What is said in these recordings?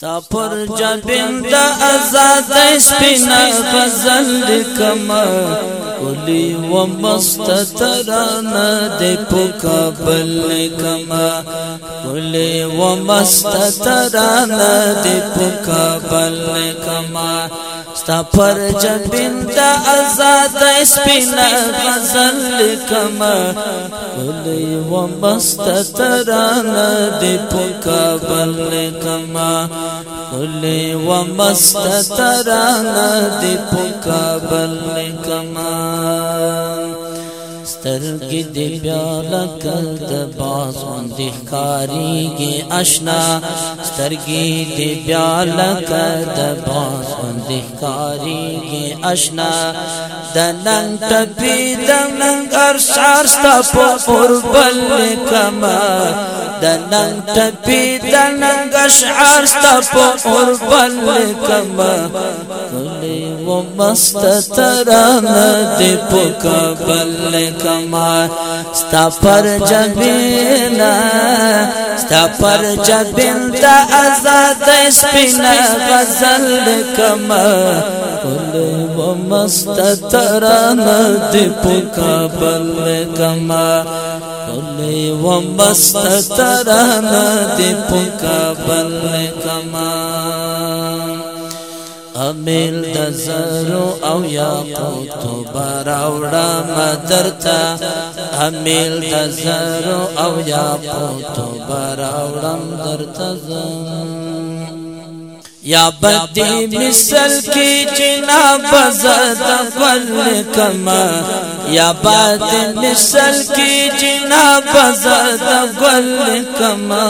ستا پر جبین د آزاد سپینا فضل کما کولی و مست تران د پوکابل کما کولی و مست تران د پوکابل کما ستا پر جبین دا آزاد سپینا غزل کما کلی و مست ترانا دی پکابل کما کلی و مست ترانا دی پکابل کما سترګې دې بیا لکه د باز باندې ښکاریږي آشنا سترګې دې بیا لکه د باز باندې ښکاریږي آشنا د نن ټپي د ننګر شار ستا په قربل کما د نن ټپي د ننګ شعر ستا په قربل کما کله و مست تران دی پکا بل کما ستا پر جبینا ستا پر جبین تا ازاد سپینا غزل کما کل و مست تران دی پکا بل کما کل و مست تران دی پکا بل کما امیل د زرو او یاقوت براوړه مدرتا امیل د زرو او یاقوت براوړم درتا یا بدی مثل کی جنا بزد فل کما یا بدی مثل کی جنا بزد فل کما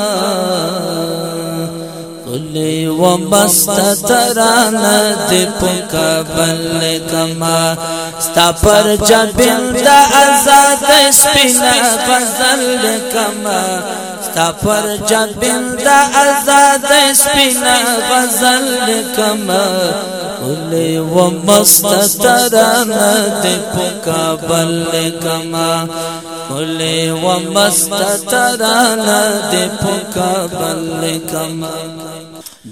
خلی و بست ترانه دی پکا بل کما ستا پر جبین دا ازاد سپین غزل کما ستا پر جبین دا ازاد سپین غزل کما خلی و بست ترانه دی پکا بل کما کلی و مست ترانا دی پکا بل کما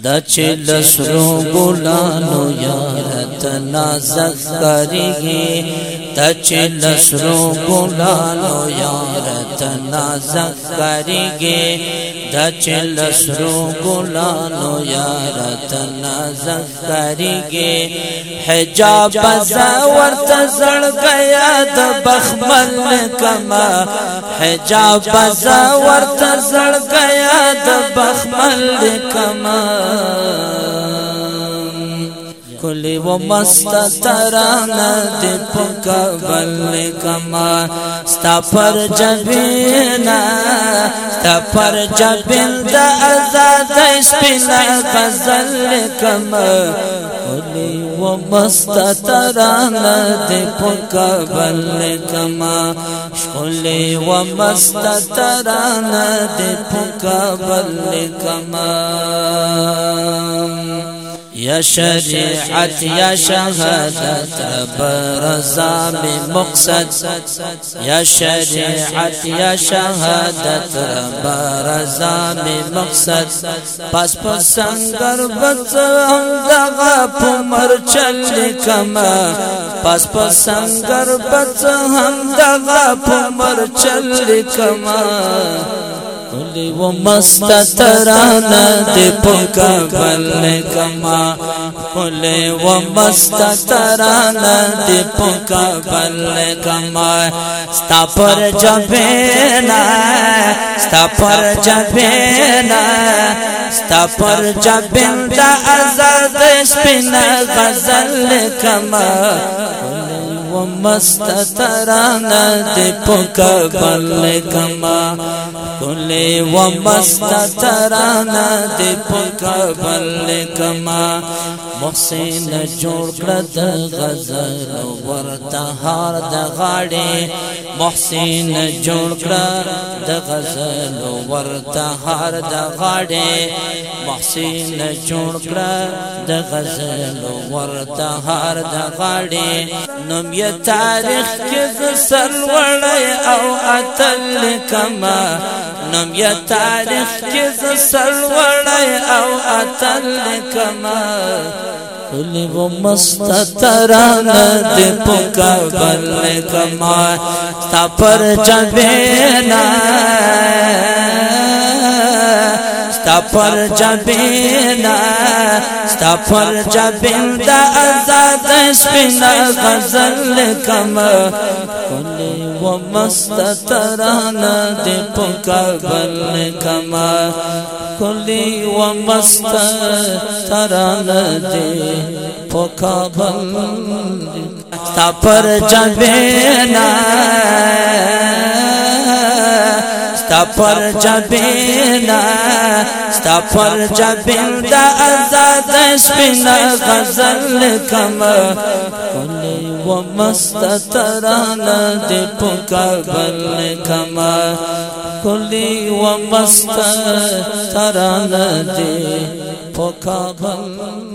دا چې لسرو ګلانو یارت نازک کریږي دا چې لسرو ګلانو یارت تنازع کریږي د چل سرو ګلانو یار تنازع کریږي حجاب زور تزړ گیا د بخمل کما حجاب زور تزړ گیا د بخمل کما کلی و مست ترانه دی پکا بل کما ستا پر جبینا ستا پر جبین دا ازاد سپینا غزل کما کلی و مست ترانه دی پکا بل کما شکلی و مست ترانه دی پکا بل کما یا شریعت یا شهادت برزا می مقصد یا شریعت یا شهادت برزا می مقصد پس پس سنگر بچ دغه پمر چل کما پس پس سنگر بچ هم دغه پمر چل کما کلی و مست ترانا دی پکا بل کما کلی و مست ترانا دی پکا بل کما ستا پر جبینا ستا پر جبینا ستا پر جبین دا ازاد سپینا غزل کما و مست ترانه دی پوکا بل کما کلی و مست ترانه دی پوکا بل کما محسن جوړ کړ د غزل ورته هار د غاړې محسن جوړ کړ د غزل ورته هار د غاړې محسن جوړ کړ د غزل ورته هار د غاړې نوم یا تاریخ کې د سرلوړی او اتل کما نوم یا تاریخ کې د سرلوړی او اتل کما قلب مستتران دې پکابل کما تا پر جبینا ستا پر جبینا ستا پر جبین دا बज़न कम कल मस्त तरण नदी पोका बंदि कम कल्ली मस्त तरण नदीर जमे न तपल जबी न त ज़नलो मस्त तरण नदी खुली उहो मस्त तरण नदी